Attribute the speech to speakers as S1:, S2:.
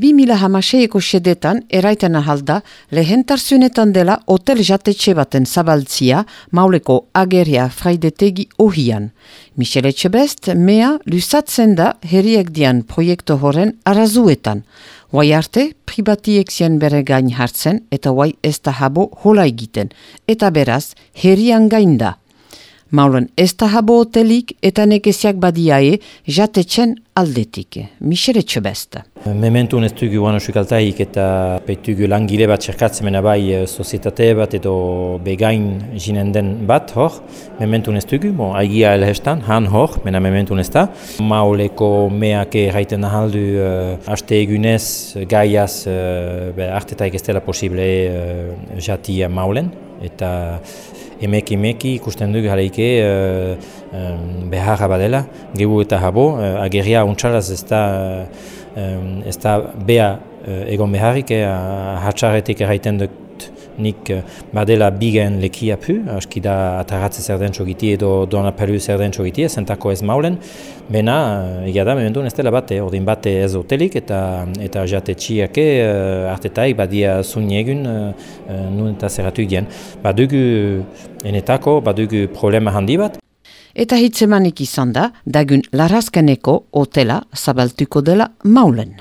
S1: 2000 hamaseiko sedetan eraiten ahalda lehentarzunetan dela hotel jatetxe baten zabaltzia mauleko ageria fraidetegi ohian. Michele Etxebest, mea lusatzen da herriek dian proiektu horren arazuetan. Guai arte, pribatiek zien bere gain hartzen eta guai ez da habo hola egiten. Eta beraz, herrian gain da. Maulen ez da habo hotelik eta nekeziak badiae jatetxen aldetik. Misere txobesta.
S2: Mementu ez dugu guano sukaltaik eta peitugu langile bat txerkatzen bai eh, sozietate bat edo begain jinen den bat hor. Mementu ez dugu, bon, aigia elhestan, han hor, mena mementu ez da. Mauleko meake raiten nahaldu uh, aste egunez gaiaz uh, be, artetaik ez dela posible uh, jatia maulen. Eta emeki emeki ikusten dugu jaleike uh, um, beharra badela, gebu eta habo, uh, agerria untsalaz ez da, um, ez da bea egon beharrik, eh, hatxarretik erraiten dut nik badela bigen lekia pu, aski da ataratze zer den txogiti edo doan apelu zer den txogiti, zentako ez maulen, bena, egia da, memendu ez dela bate, ordin bate ez hotelik eta eta jate txiake uh, artetaik badia zuni egun uh, uh, nun eta zerratu egin. Badugu enetako, badugu problema handi bat.
S1: Eta hitzemanik izan da, dagun larazkeneko hotela zabaltuko dela maulen.